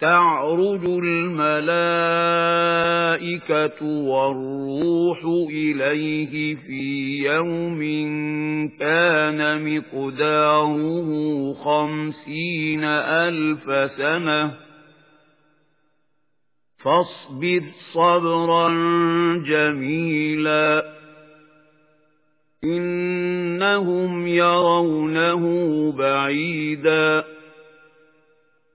تعرج الملائكة والروح إليه في يوم كان مقداره خمسين ألف سنة. فاصبر صبرا جميلا. إنهم يرونه بعيدا.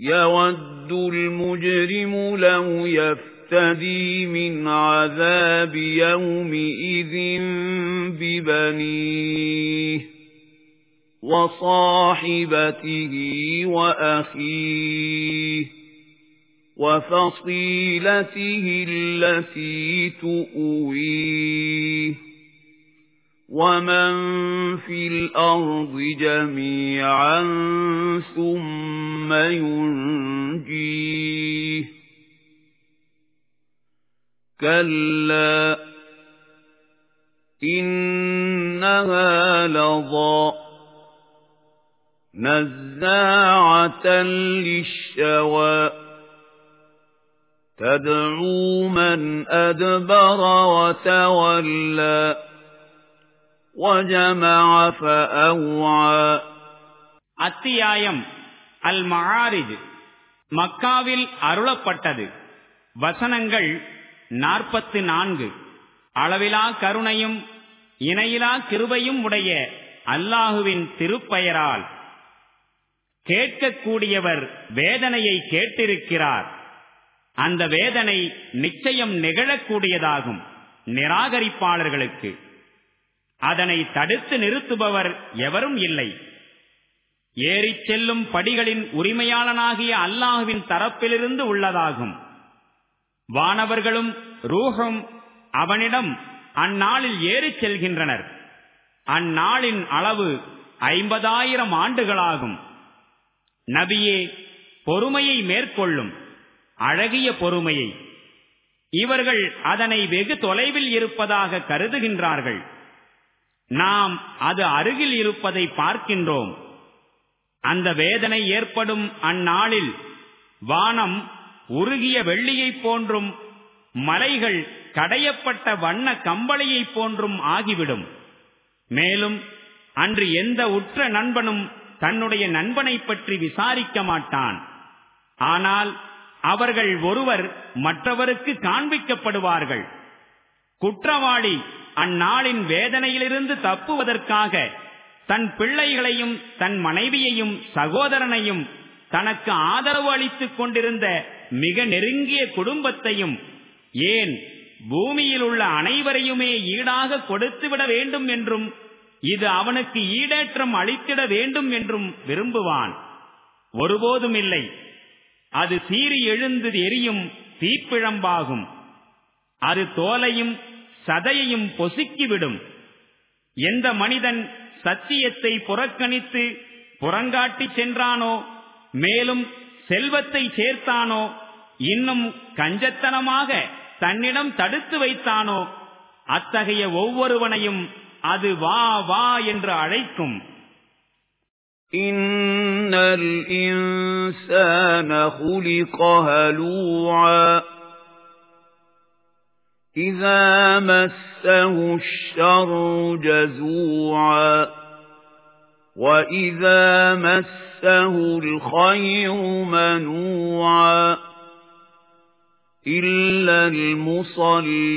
يود المجرم لو يفتدي من عذاب يومئذ ببنيه وصاحبته وأخيه وفصيلته التي تؤويه وَمَن فِي الْأَرْضِ جَمِيعًا ثُمَّ يُنْجِيهِ كَلَّا إِنَّهَا لَظَى نَزَّاعَةً لِلشَّوَى تَدْعُو مَنْ أَدْبَرَ وَتَوَلَّى அத்தியாயம் அல் மகாரிஜ் மக்காவில் அருளப்பட்டது. வசனங்கள் நாற்பத்து நான்கு. அளவிலா கருணையும் இணையிலா கிருபையும் உடைய அல்லாஹுவின் திருப்பெயரால் கேட்கக்கூடியவர் வேதனையை கேட்டிருக்கிறார். அந்த வேதனை நிச்சயம் நிகழக்கூடியதாகும் நிராகரிப்பாளர்களுக்கு. அதனை தடுத்து நிறுத்துபவர் எவரும் இல்லை. ஏறிச் செல்லும் படிகளின் உரிமையாளனாகிய அல்லாஹுவின் தரப்பிலிருந்து உள்ளதாகும். வானவர்களும் ரூஹம் அவனிடம் அந்நாளில் ஏறிச் செல்கின்றனர். அந்நாளின் அளவு ஐம்பதாயிரம் ஆண்டுகளாகும். நபியே பொறுமையை மேற்கொள்ளும். அழகிய பொறுமையை. இவர்கள் அதனை வெகு தொலைவில் இருப்பதாக கருதுகின்றார்கள். நாம் அது அருகில் இருப்பதை பார்க்கின்றோம். அந்த வேதனை ஏற்படும் அந்நாளில் வானம் உருகிய வெள்ளியைப் போன்றும் மலைகள் கடையப்பட்ட வண்ண கம்பளையைப் போன்றும் ஆகிவிடும். மேலும் அன்று எந்த உற்ற நண்பனும் தன்னுடைய நண்பனை பற்றி விசாரிக்க மாட்டான். ஆனால் அவர்கள் ஒருவர் மற்றவருக்கு காண்பிக்கப்படுவார்கள். குற்றவாளி அந்நாளின் வேதனையிலிருந்து தப்புவதற்காக தன் பிள்ளைகளையும் தன் மனைவியையும் சகோதரனையும் தனக்கு ஆதரவு அளித்துக் கொண்டிருந்த மிக நெருங்கிய குடும்பத்தையும் ஏன் பூமியில் உள்ள அனைவரையுமே ஈடாக கொடுத்துவிட வேண்டும் என்றும் இது அவனுக்கு ஈடேற்றம் அளித்திட வேண்டும் என்றும் விரும்புவான். ஒருபோதும் இல்லை. அது சீறி எழுந்து எரியும் தீப்பிழம்பாகும். அது தோலையும் சதையையும் பொசுக்கிவிடும் எந்த மனிதன் சத்தியத்தை புறக்கணித்து புறங்காட்டி சென்றானோ மேலும் செல்வத்தை சேர்த்தானோ இன்னும் கஞ்சத்தனமாக தன்னிடம் தடுத்து வைத்தானோ அத்தகைய ஒவ்வொருவனையும் அது வா வா என்று அழைக்கும் إِنَّ الْإِنسَانَ خُلِقَ هَلُوعًا إِذَا مَسَّهُ الشَّرُّ جَزُوعًا وَإِذَا مَسَّهُ الْخَيْرُ مَنُوعًا إِلَّا الْمُصَلِّينَ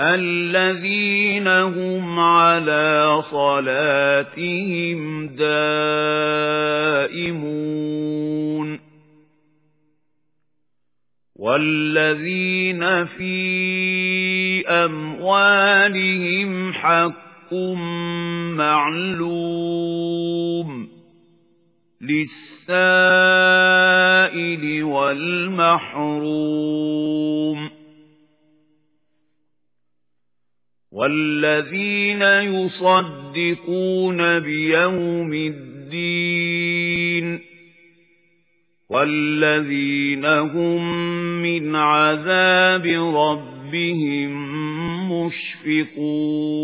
الَّذِينَ هُمْ عَلَى صَلَاتِهِمْ دَائِمُونَ وَالَّذِينَ فِي أَمْوَالِهِمْ حَقٌّ مَّعْلُومٌ لِلسَّائِلِ وَالْمَحْرُومِ وَالَّذِينَ يُصَدِّقُونَ بِيَوْمِ الدِّينِ وَالَّذِينَ هُمْ مِنْ عَذَابِ رَبِّهِمْ مُشْفِقُونَ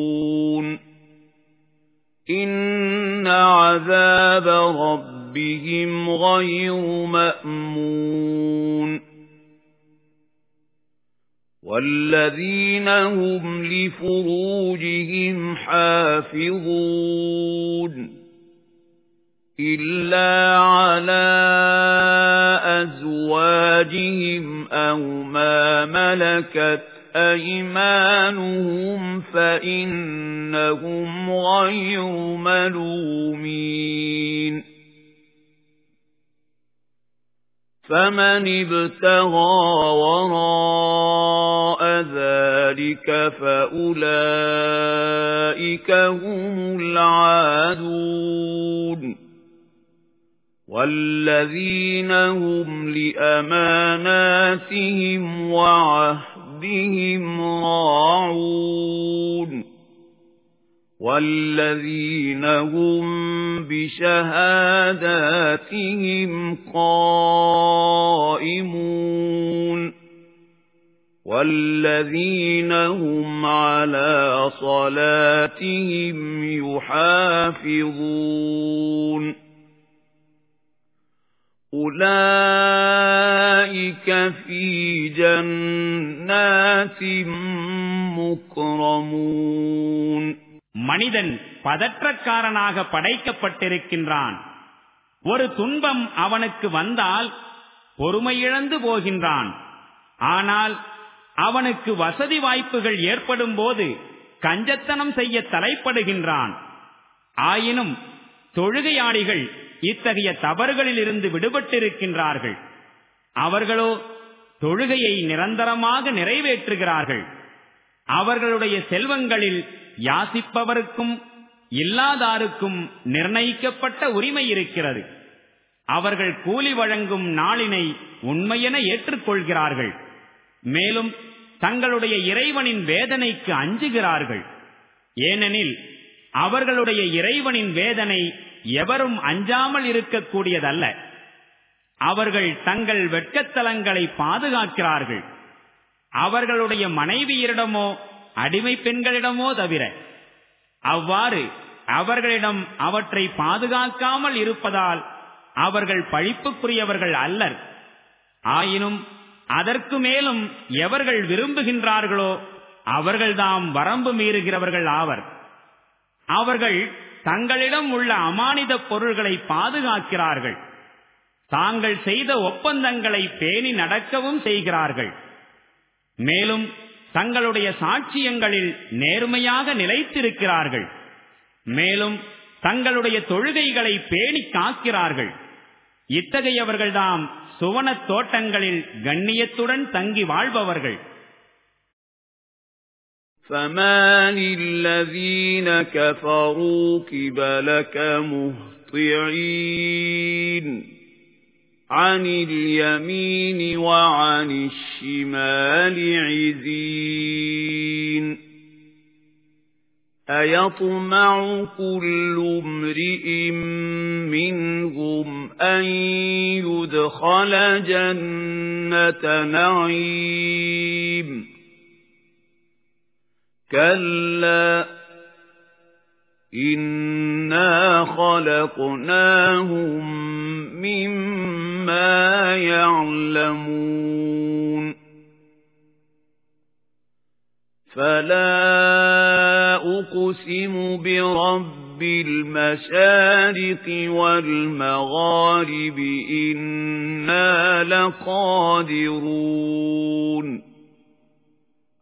إِنَّ عَذَابَ رَبِّهِمْ غَيْرُ مَأْمُونٍ وَالَّذِينَ هُمْ لِفُرُوجِهِمْ حَافِظُونَ إِلَّا عَلَى أَزْوَاجِهِمْ أَوْ مَا مَلَكَتْ أَيْمَانُهُمْ فَإِنَّهُمْ غَيْرُ مَلُومِينَ فَمَنِ ابْتَغَى وَرَاءَ ذَلِكَ فَأُولَئِكَ هُمُ الْعَادُونَ وَالَّذِينَ هُمْ لِأَمَانَاتِهِمْ وَعَهْدِهِمْ رَاعُونَ وَالَّذِينَ هُمْ بِشَهَادَاتِهِمْ قَائِمُونَ وَالَّذِينَ هُمْ عَلَى صَلَاتِهِمْ يُحَافِظُونَ أُولَئِكَ فِي جَنَّاتٍ مُكْرَمُونَ மனிதன் பதற்றக்காரனாக படைக்கப்பட்டிருக்கின்றான் ஒரு துன்பம் அவனுக்கு வந்தால் பொறுமையிழந்து போகின்றான் ஆனால் அவனுக்கு வசதி வாய்ப்புகள் ஏற்படும் போது கஞ்சத்தனம் செய்ய தலைப்படுகின்றான் ஆயினும் தொழுகையாளிகள் இத்தகைய தவறுகளில் இருந்து விடுபட்டிருக்கின்றார்கள். அவர்களோ தொழுகையை நிரந்தரமாக நிறைவேற்றுகிறார்கள். அவர்களுடைய செல்வங்களில் யாசிப்பவருக்கும் இல்லாதாருக்கும் நிர்ணயிக்கப்பட்ட உரிமை இருக்கிறது. அவர்கள் கூலி வழங்கும் நாளினை உண்மையென ஏற்றுக்கொள்கிறார்கள். மேலும் தங்களுடைய இறைவனின் வேதனைக்கு அஞ்சுகிறார்கள். ஏனெனில் அவர்களுடைய இறைவனின் வேதனை எவரும் அஞ்சாமல் இருக்கக்கூடியதல்ல. அவர்கள் தங்கள் வெட்கத்தலங்களை பாதுகாக்கிறார்கள். அவர்களுடைய மனைவியரிடமோ அடிமை பெண்களிடமோ தவிர அவ்வாறு அவர்களிடம் அவற்றை பாதுகாக்காமல் இருப்பதால் அவர்கள் பழிப்புக்குரியவர்கள் அல்லர். ஆயினும் அதற்கு மேலும் எவர்கள் விரும்புகின்றார்களோ அவர்கள்தாம் வரம்பு மீறுகிறவர்கள் ஆவர். அவர்கள் தங்களிடம் உள்ள அமானித பொருள்களை பாதுகாக்கிறார்கள். தாங்கள் செய்த ஒப்பந்தங்களை பேணி நடக்கவும் செய்கிறார்கள். மேலும் தங்களுடைய சாட்சியங்களில் நேர்மையாக நிலைத்திருக்கிறார்கள். மேலும் தங்களுடைய தொழுகைகளை பேணி காக்கிறார்கள். இத்தகையவர்கள்தாம் சுவனத் தோட்டங்களில் கண்ணியத்துடன் தங்கி வாழ்பவர்கள். فَمَالِ الَّذِينَ كَفَرُوا قِبَلَكَ مُهْطِعِينَ عَنِ الْيَمِينِ وَعَنِ الشِّمَالِ عِزِينَ أَيَطْمَعُ كُلُّ امْرِئٍ مِّنْهُمْ أَن يُدْخَلَ جَنَّةَ نَعِيمٍ كَلَّا إِنَّا خَلَقْنَاهُم مِّمَّا يَعْلَمُونَ فَلَا أُقْسِمُ بِرَبِّ رب المشارق والمغارب إنا لقادرون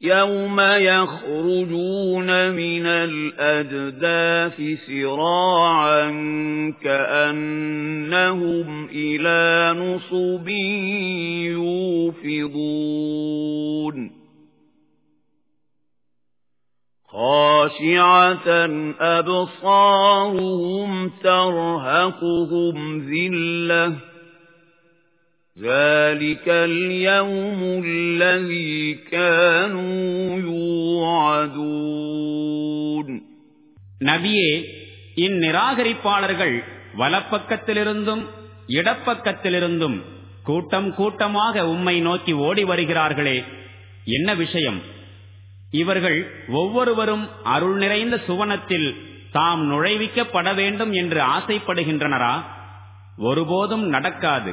يَوْمَ يَخْرُجُونَ مِنَ الْأَجْدَاثِ سِرَاعًا كَأَنَّهُمْ إِلَى نُصُبٍ يُوفِضُونَ خَاشِعَةً أَبْصَارُهُمْ تَرْهَقُهُمْ ذِلَّةٌ ذَلِكَ الْيَوْمُ الَّذِي كَانُوا يُوعَدُونَ நபியே இந்நிராகரிப்பாளர்கள் வலப்பக்கத்திலிருந்தும் இடப்பக்கத்திலிருந்தும் கூட்டம் கூட்டமாக உம்மை நோக்கி ஓடி வருகிறார்களே என்ன விஷயம் இவர்கள் ஒவ்வொருவரும் அருள் நிறைந்த சுவனத்தில் தாம் நுழைவிக்கப்பட வேண்டும் என்று ஆசைப்படுகின்றனரா ஒருபோதும் நடக்காது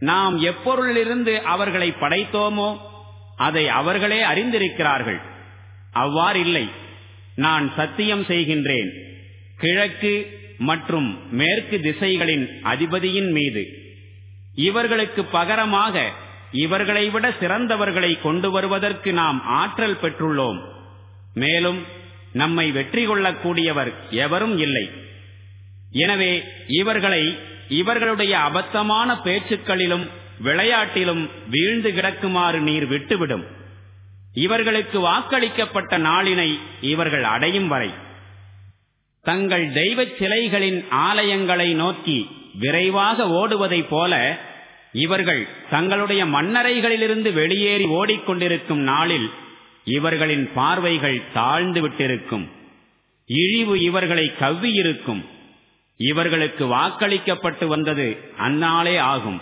நாம் எப்பொருளிலிருந்து அவர்களை படைத்தோமோ அதை அவர்களே அறிந்திருக்கிறார்கள். அவ்வாறில்லை நான் சத்தியம் செய்கின்றேன். கிழக்கு மற்றும் மேற்கு திசைகளின் அதிபதியின் மீது. இவர்களுக்கு பகரமாக இவர்களை விட சிறந்தவர்களை கொண்டு வருவதற்கு நாம் ஆற்றல் பெற்றுள்ளோம். மேலும் நம்மை வெற்றி கொள்ளக்கூடியவர் எவரும் இல்லை. எனவே இவர்களை இவர்களுடைய அபத்தமான பேச்சுக்களிலும் விளையாட்டிலும் வீழ்ந்து கிடக்குமாறு நீர் விட்டுவிடும். இவர்களுக்கு வாக்களிக்கப்பட்ட நாளினை இவர்கள் அடையும் வரை. தங்கள் தெய்வ சிலைகளின் ஆலயங்களை நோக்கி விரைவாக ஓடுவதைப் போல இவர்கள் தங்களுடைய மன்னரைகளிலிருந்து வெளியேறி ஓடிக்கொண்டிருக்கும் நாளில் இவர்களின் பார்வைகள் தாழ்ந்து விட்டிருக்கும். இழிவு இவர்களை கவ்வியிருக்கும். இவர்களுக்கு வாக்களிக்கப்பட்டு வந்தது அந்நாளே ஆகும்.